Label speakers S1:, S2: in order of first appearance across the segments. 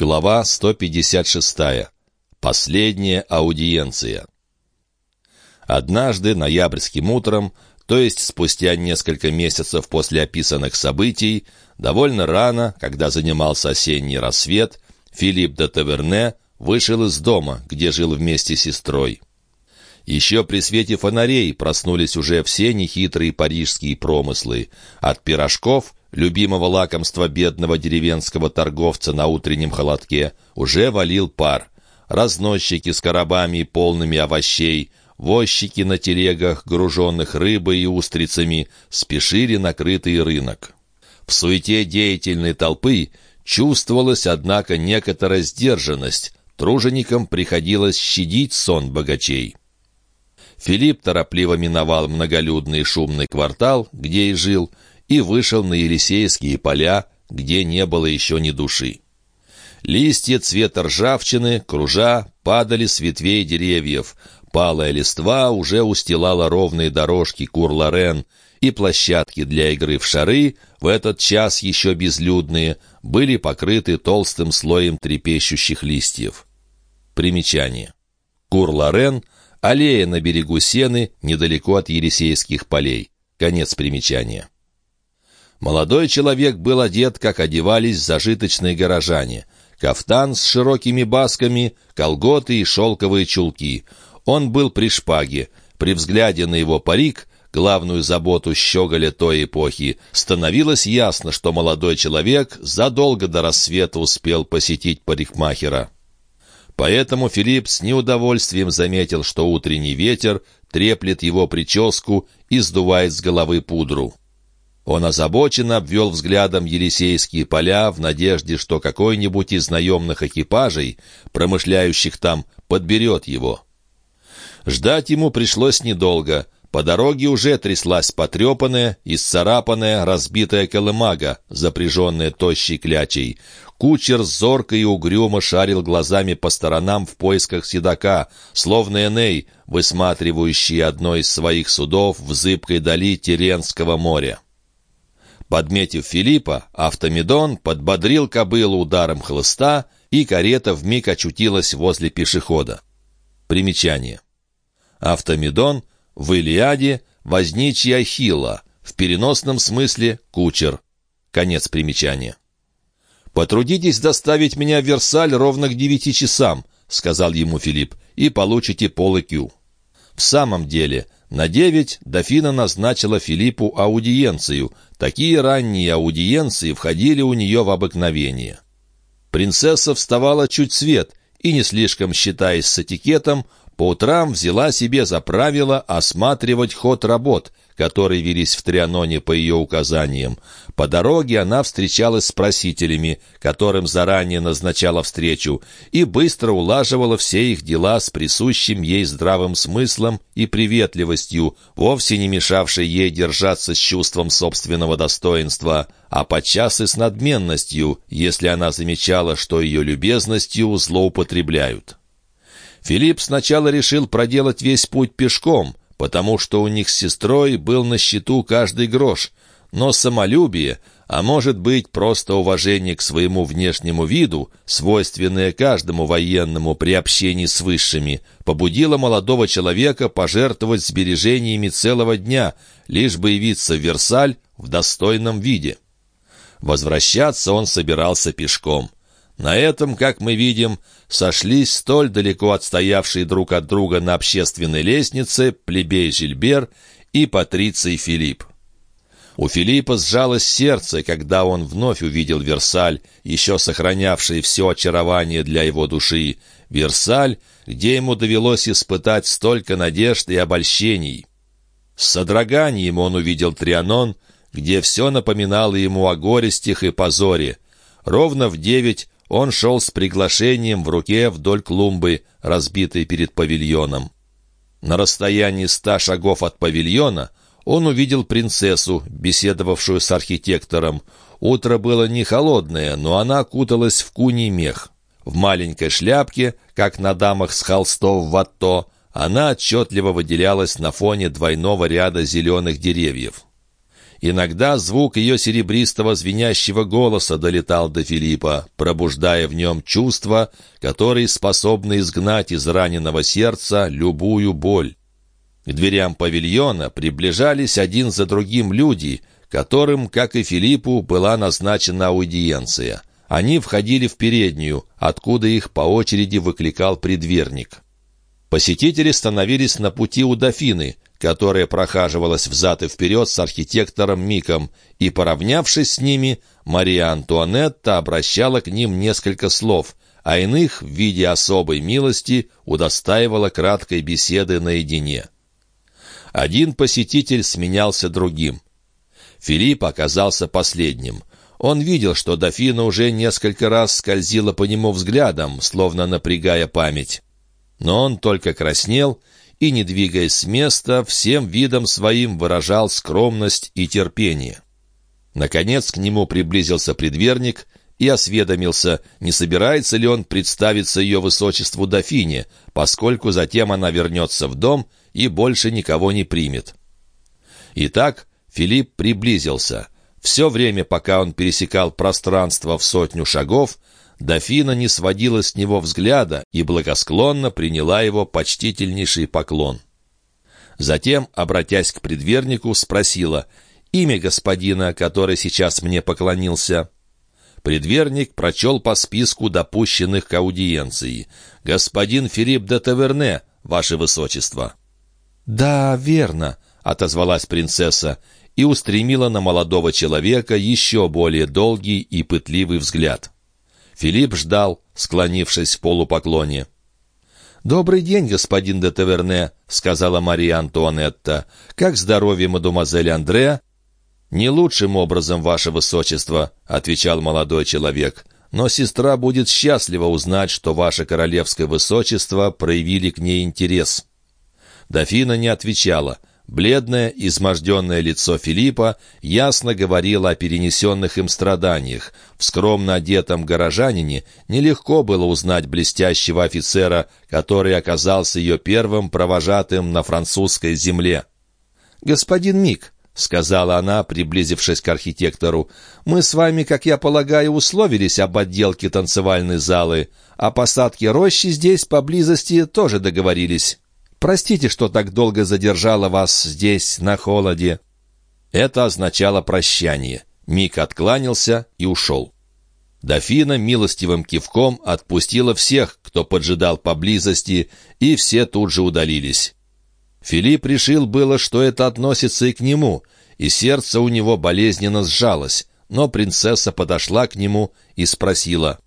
S1: Глава 156. Последняя аудиенция. Однажды, ноябрьским утром, то есть спустя несколько месяцев после описанных событий, довольно рано, когда занимался осенний рассвет, Филипп де Таверне вышел из дома, где жил вместе с сестрой. Еще при свете фонарей проснулись уже все нехитрые парижские промыслы, от пирожков любимого лакомства бедного деревенского торговца на утреннем холодке, уже валил пар. Разносчики с коробами, полными овощей, возчики на телегах, груженных рыбой и устрицами, спешили на крытый рынок. В суете деятельной толпы чувствовалась, однако, некоторая сдержанность, труженикам приходилось щадить сон богачей. Филипп торопливо миновал многолюдный шумный квартал, где и жил, и вышел на Елисейские поля, где не было еще ни души. Листья цвета ржавчины, кружа, падали с ветвей деревьев. Палая листва уже устилала ровные дорожки Кур-Лорен, и площадки для игры в шары, в этот час еще безлюдные, были покрыты толстым слоем трепещущих листьев. Примечание. Кур-Лорен — аллея на берегу Сены, недалеко от Елисейских полей. Конец примечания. Молодой человек был одет, как одевались зажиточные горожане. Кафтан с широкими басками, колготы и шелковые чулки. Он был при шпаге. При взгляде на его парик, главную заботу щеголя той эпохи, становилось ясно, что молодой человек задолго до рассвета успел посетить парикмахера. Поэтому Филипп с неудовольствием заметил, что утренний ветер треплет его прическу и сдувает с головы пудру. Он озабоченно обвел взглядом Елисейские поля в надежде, что какой-нибудь из наемных экипажей, промышляющих там, подберет его. Ждать ему пришлось недолго. По дороге уже тряслась потрепанная, исцарапанная, разбитая колымага, запряженная тощей клячей. Кучер зорко и угрюмо шарил глазами по сторонам в поисках седока, словно Эней, высматривающий одно из своих судов в зыбкой дали Теренского моря. Подметив Филиппа, Автомедон подбодрил кобылу ударом хлыста, и карета вмиг очутилась возле пешехода. Примечание. Автомедон в Илиаде возничий Ахилла, в переносном смысле кучер. Конец примечания. «Потрудитесь доставить меня в Версаль ровно к девяти часам», — сказал ему Филипп, — «и получите полыкю». В самом деле, на девять дофина назначила Филиппу аудиенцию. Такие ранние аудиенции входили у нее в обыкновение. Принцесса вставала чуть свет и, не слишком считаясь с этикетом, по утрам взяла себе за правило осматривать ход работ, которые велись в Трианоне по ее указаниям. По дороге она встречалась с просителями, которым заранее назначала встречу, и быстро улаживала все их дела с присущим ей здравым смыслом и приветливостью, вовсе не мешавшей ей держаться с чувством собственного достоинства, а подчас и с надменностью, если она замечала, что ее любезностью злоупотребляют. Филипп сначала решил проделать весь путь пешком — потому что у них с сестрой был на счету каждый грош, но самолюбие, а может быть просто уважение к своему внешнему виду, свойственное каждому военному при общении с высшими, побудило молодого человека пожертвовать сбережениями целого дня, лишь бы явиться в Версаль в достойном виде. Возвращаться он собирался пешком. На этом, как мы видим, сошлись столь далеко отстоявшие друг от друга на общественной лестнице плебей Жильбер и Патриций Филипп. У Филиппа сжалось сердце, когда он вновь увидел Версаль, еще сохранявший все очарование для его души, Версаль, где ему довелось испытать столько надежд и обольщений. С содроганием он увидел Трианон, где все напоминало ему о горестях и позоре. Ровно в девять он шел с приглашением в руке вдоль клумбы, разбитой перед павильоном. На расстоянии ста шагов от павильона он увидел принцессу, беседовавшую с архитектором. Утро было не холодное, но она куталась в куний мех. В маленькой шляпке, как на дамах с холстов в ватто, она отчетливо выделялась на фоне двойного ряда зеленых деревьев. Иногда звук ее серебристого звенящего голоса долетал до Филиппа, пробуждая в нем чувства, которые способны изгнать из раненого сердца любую боль. К дверям павильона приближались один за другим люди, которым, как и Филиппу, была назначена аудиенция. Они входили в переднюю, откуда их по очереди выкликал предверник. Посетители становились на пути у дофины, которая прохаживалась взад и вперед с архитектором Миком, и, поравнявшись с ними, Мария Антуанетта обращала к ним несколько слов, а иных, в виде особой милости, удостаивала краткой беседы наедине. Один посетитель сменялся другим. Филипп оказался последним. Он видел, что дофина уже несколько раз скользила по нему взглядом, словно напрягая память. Но он только краснел и, не двигаясь с места, всем видом своим выражал скромность и терпение. Наконец к нему приблизился предверник и осведомился, не собирается ли он представиться ее высочеству дофине, поскольку затем она вернется в дом и больше никого не примет. Итак, Филипп приблизился. Все время, пока он пересекал пространство в сотню шагов, Дофина не сводила с него взгляда и благосклонно приняла его почтительнейший поклон. Затем, обратясь к предвернику, спросила «Имя господина, который сейчас мне поклонился?» Предверник прочел по списку допущенных к аудиенции. «Господин Филипп де Таверне, ваше высочество».
S2: «Да, верно», — отозвалась принцесса и устремила на молодого человека еще более долгий и пытливый взгляд.
S1: Филипп ждал, склонившись в полупоклоне.
S2: «Добрый день, господин де Таверне», — сказала Мария Антуанетта. «Как здоровье мадемуазель Андреа?»
S1: «Не лучшим образом, ваше высочество», — отвечал молодой человек. «Но сестра будет счастлива узнать, что ваше королевское высочество проявили к ней интерес». Дофина не отвечала. Бледное, изможденное лицо Филиппа ясно говорило о перенесенных им страданиях. В скромно одетом горожанине нелегко было узнать блестящего офицера, который оказался ее первым провожатым на французской земле.
S2: «Господин Мик», — сказала она, приблизившись к архитектору, «мы с вами, как я полагаю, условились об отделке танцевальной залы. О посадке рощи здесь поблизости тоже договорились». Простите, что так долго задержала вас здесь, на холоде».
S1: Это означало прощание. Мик откланялся и ушел. Дофина милостивым кивком отпустила всех, кто поджидал поблизости, и все тут же удалились. Филипп решил было, что это относится и к нему, и сердце у него болезненно сжалось, но принцесса подошла к нему и спросила.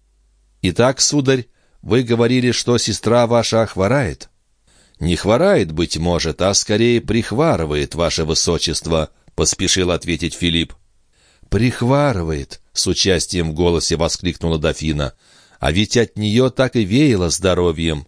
S1: «Итак, сударь, вы говорили, что сестра ваша хворает?»
S2: «Не хворает, быть может, а скорее прихварывает, ваше высочество», — поспешил ответить Филипп.
S1: «Прихварывает», — с участием в голосе воскликнула дофина. «А ведь от нее так и веяло здоровьем».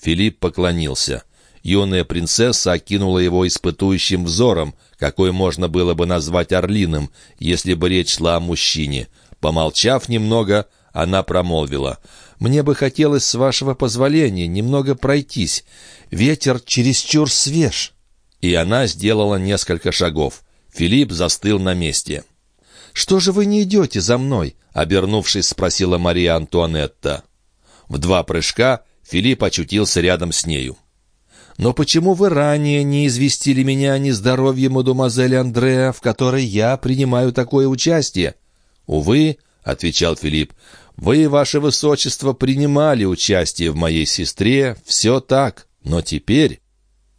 S1: Филипп поклонился. Юная принцесса окинула его испытующим взором, какой можно было бы назвать орлиным, если бы речь шла о мужчине. Помолчав немного, она промолвила. «Мне бы хотелось, с вашего позволения, немного пройтись. Ветер чересчур свеж». И она сделала несколько шагов. Филипп застыл на месте.
S2: «Что же вы не идете за мной?»
S1: — обернувшись, спросила Мария Антуанетта. В два прыжка Филипп очутился рядом с нею.
S2: «Но почему вы ранее не известили меня о нездоровье мадемуазель Андреа, в которой я принимаю такое участие?»
S1: «Увы», — отвечал Филипп, — «вы, ваше высочество, принимали участие в моей сестре, все так, но теперь...»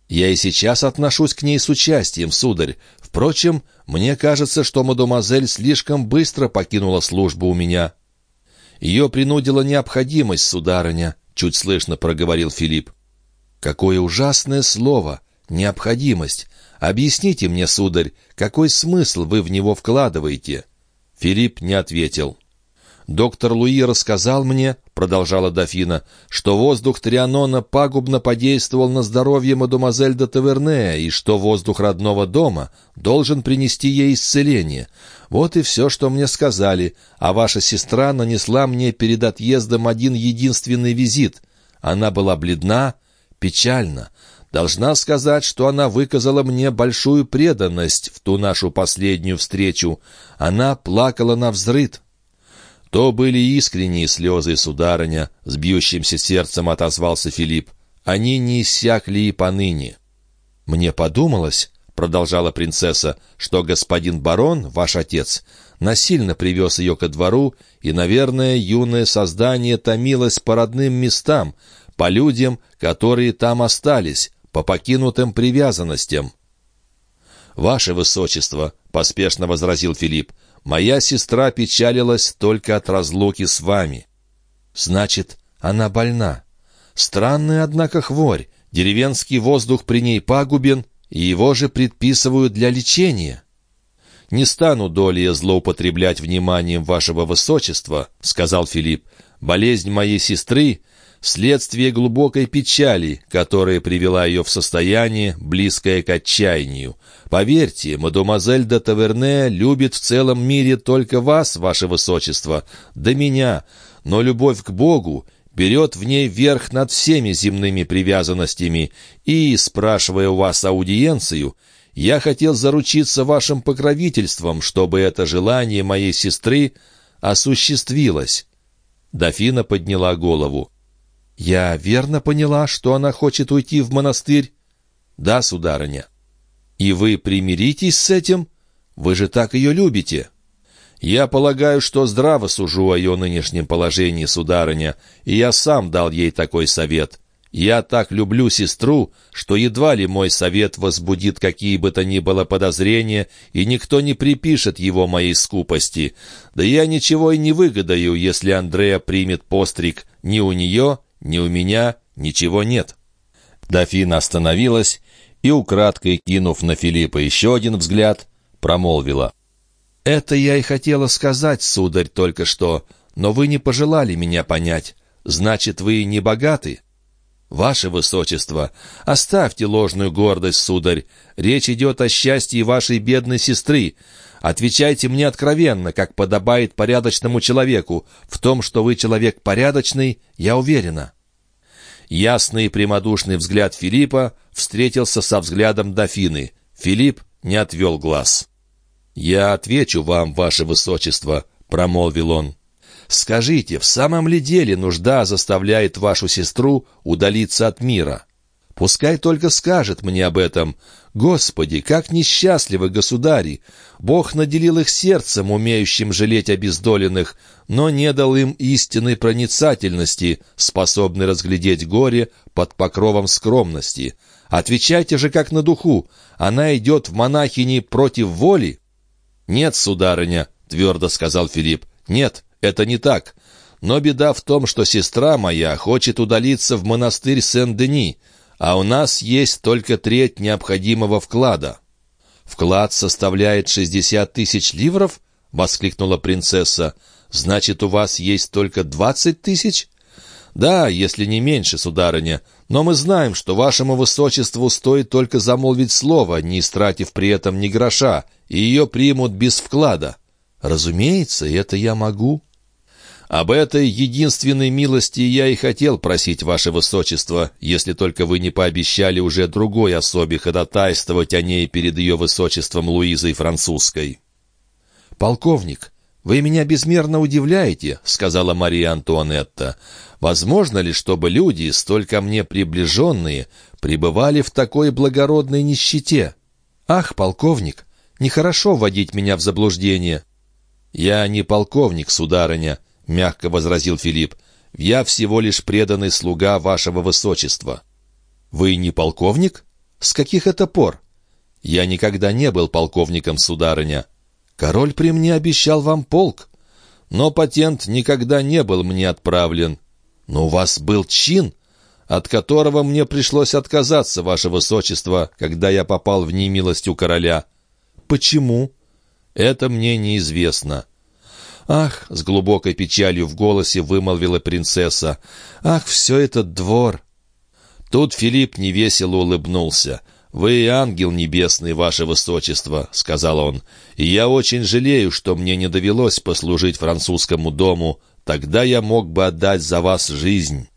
S1: «Я и сейчас отношусь к ней с участием, сударь. Впрочем, мне кажется, что мадемуазель слишком быстро покинула службу у меня». «Ее принудила необходимость, сударыня», — чуть слышно проговорил Филипп. «Какое ужасное слово! Необходимость! Объясните мне, сударь, какой смысл вы в него вкладываете?» Филипп не ответил. «Доктор Луи рассказал мне, — продолжала дофина, — что воздух Трианона пагубно подействовал на здоровье мадемуазель де Таверне, и что воздух родного дома должен принести ей исцеление. Вот и все, что мне сказали, а ваша сестра нанесла мне перед отъездом один единственный визит. Она была бледна, печальна.
S2: Должна сказать, что она выказала мне большую преданность в ту нашу последнюю встречу. Она плакала на взрыд. То были искренние слезы, сударыня, с бьющимся сердцем отозвался Филипп. Они не иссякли и поныне. Мне подумалось, продолжала принцесса, что господин барон, ваш отец, насильно привез ее ко двору, и, наверное, юное создание томилось по родным местам, по людям, которые там остались, по покинутым привязанностям. «Ваше Высочество», — поспешно возразил Филипп, — «моя сестра печалилась только от разлуки с вами». «Значит, она больна. Странная, однако, хворь. Деревенский воздух при ней пагубен, и его же предписывают для лечения». «Не стану долее злоупотреблять вниманием вашего высочества», — сказал Филипп. «Болезнь моей сестры Следствие глубокой печали, которая привела ее в состояние, близкое к отчаянию. Поверьте, мадемуазель де Таверне любит в целом мире только вас, ваше высочество, да меня, но любовь к Богу берет в ней верх над всеми земными привязанностями, и, спрашивая у вас аудиенцию, я хотел заручиться вашим покровительством, чтобы это желание моей сестры осуществилось». Дофина подняла голову. «Я верно поняла, что она хочет уйти в монастырь?» «Да, сударыня». «И вы примиритесь с этим? Вы же так ее любите». «Я полагаю, что здраво сужу о ее нынешнем положении, сударыня, и я сам дал ей такой совет. Я так люблю сестру, что едва ли мой совет возбудит какие бы то ни было подозрения, и никто не припишет его моей скупости. Да я ничего и не выгодаю, если Андрея примет постриг ни у нее, ни у меня ничего нет». Дофина остановилась и, украдкой кинув на Филиппа еще один взгляд, промолвила. «Это я и хотела сказать, сударь, только что, но вы не пожелали меня понять. Значит, вы не богаты?» «Ваше Высочество, оставьте ложную гордость, сударь. Речь идет о счастье вашей бедной сестры. Отвечайте мне откровенно, как подобает порядочному человеку. В том, что вы человек порядочный, я уверена». Ясный и прямодушный взгляд Филиппа встретился со взглядом дофины. Филипп не отвел глаз. «Я отвечу вам, ваше высочество», — промолвил он. «Скажите, в самом ли деле нужда заставляет вашу сестру удалиться от мира?» Пускай только скажет мне об этом. Господи, как несчастливы государи! Бог наделил их сердцем, умеющим жалеть обездоленных, но не дал им истинной проницательности, способной разглядеть горе под покровом скромности. Отвечайте же как на духу. Она идет в монахини против воли? «Нет, сударыня», — твердо сказал Филипп, — «нет, это не так. Но беда в том, что сестра моя хочет удалиться в монастырь Сен-Дени, а у нас есть только треть необходимого вклада». «Вклад составляет шестьдесят тысяч ливров?» — воскликнула принцесса. «Значит, у вас есть только двадцать тысяч?» «Да, если не меньше, сударыня. Но мы знаем, что вашему высочеству стоит только замолвить слово, не истратив при этом ни гроша, и ее примут без вклада». «Разумеется, это я могу». Об этой единственной милости я и хотел просить ваше высочество, если только вы не пообещали уже другой особе ходатайствовать о ней перед ее высочеством Луизой Французской». «Полковник, вы меня безмерно удивляете», — сказала Мария Антуанетта. «Возможно ли, чтобы люди, столько мне приближенные, пребывали в такой благородной нищете? Ах, полковник, нехорошо вводить меня в заблуждение». «Я не полковник, сударыня», — мягко возразил Филипп. «Я всего лишь преданный слуга вашего высочества». «Вы не полковник? С каких это пор?» «Я никогда не был полковником, сударыня. Король при мне обещал вам полк. Но патент никогда не был мне отправлен. Но у вас был чин, от которого мне пришлось отказаться, ваше высочество, когда я попал в немилость у короля». «Почему?» «Это мне неизвестно». «Ах!» — с глубокой печалью в голосе вымолвила принцесса. «Ах, все этот двор!» Тут Филипп невесело улыбнулся. «Вы ангел небесный, ваше высочество», — сказал он, «и я очень жалею, что мне не довелось послужить французскому дому. Тогда я мог бы отдать за вас жизнь».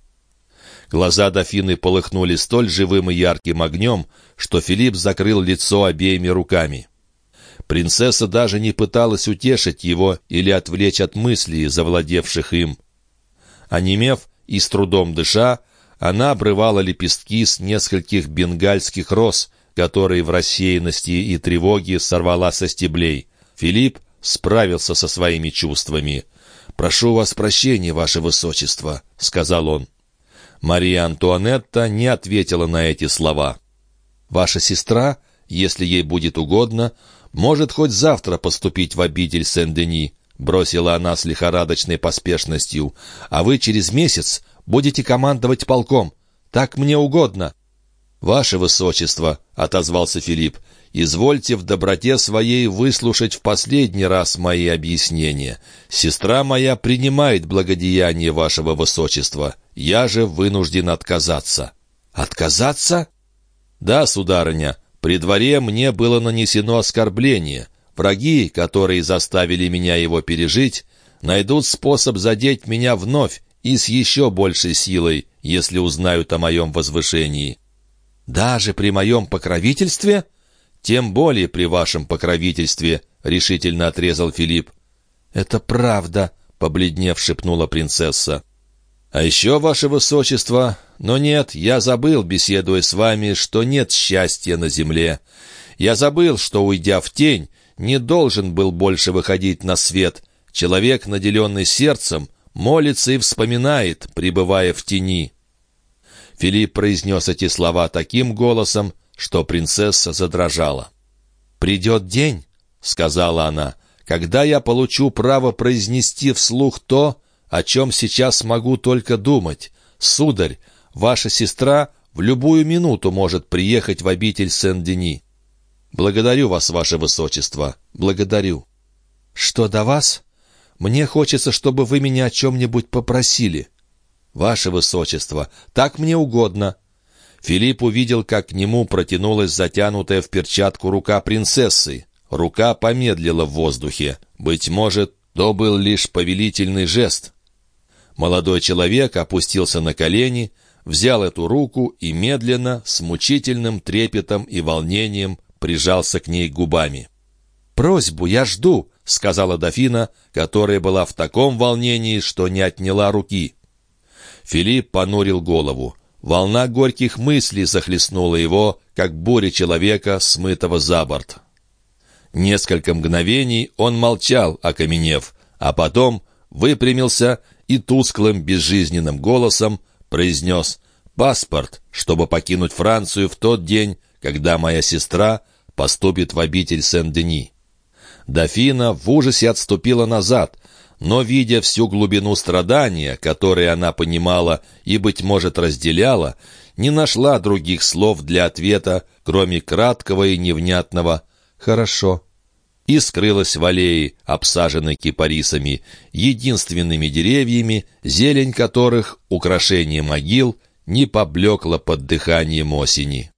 S1: Глаза дофины полыхнули столь живым и ярким огнем, что Филипп закрыл лицо обеими руками. Принцесса даже не пыталась утешить его или отвлечь от мыслей, завладевших им. Онемев и с трудом дыша, она обрывала лепестки с нескольких бенгальских роз, которые в рассеянности и тревоге сорвала со стеблей. Филипп справился со своими чувствами. «Прошу вас прощения, ваше высочество», — сказал он. Мария Антуанетта не ответила на эти слова. «Ваша сестра, если ей будет угодно, может хоть завтра поступить в обитель Сен-Дени», бросила она с лихорадочной поспешностью, «а вы через месяц будете командовать полком. Так мне угодно». «Ваше высочество», — отозвался Филипп, «извольте в доброте своей выслушать в последний раз мои объяснения. Сестра моя принимает благодеяние вашего высочества. Я же вынужден отказаться». «Отказаться?» «Да, сударыня, при дворе мне было нанесено оскорбление. Враги, которые заставили меня его пережить, найдут способ задеть меня вновь и с еще большей силой, если узнают о моем возвышении. Даже при моем покровительстве? Тем более при вашем покровительстве, — решительно отрезал Филипп. Это правда, — побледнев шепнула принцесса. «А еще, ваше высочество, но нет, я забыл, беседуя с вами, что нет счастья на земле. Я забыл, что, уйдя в тень, не должен был больше выходить на свет. Человек, наделенный сердцем, молится и вспоминает, пребывая в тени». Филипп произнес эти слова таким голосом, что принцесса задрожала. «Придет день», — сказала она, — «когда я получу право произнести вслух то, о чем сейчас могу только думать. Сударь, ваша сестра в любую минуту может приехать в обитель Сен-Дени. Благодарю вас, ваше высочество, благодарю. Что до вас? Мне хочется, чтобы вы меня о чем-нибудь попросили. Ваше высочество, так мне угодно. Филипп увидел, как к нему протянулась затянутая в перчатку рука принцессы. Рука помедлила в воздухе. Быть может, то был лишь повелительный жест. Молодой человек опустился на колени, взял эту руку и медленно, с мучительным трепетом и волнением прижался к ней губами. «Просьбу я жду», — сказала дофина, которая была в таком волнении, что не отняла руки. Филипп понурил голову. Волна горьких мыслей захлестнула его, как буря человека, смытого за борт. Несколько мгновений он молчал, окаменев, а потом выпрямился и тусклым безжизненным голосом произнес «Паспорт, чтобы покинуть Францию в тот день, когда моя сестра поступит в обитель Сен-Дени». Дофина в ужасе отступила назад, но, видя всю глубину страдания, которые она понимала и, быть может, разделяла, не нашла других слов для ответа, кроме краткого и невнятного «хорошо» и скрылась в аллее, обсаженной кипарисами, единственными деревьями, зелень которых, украшение могил, не поблекла под дыханием осени.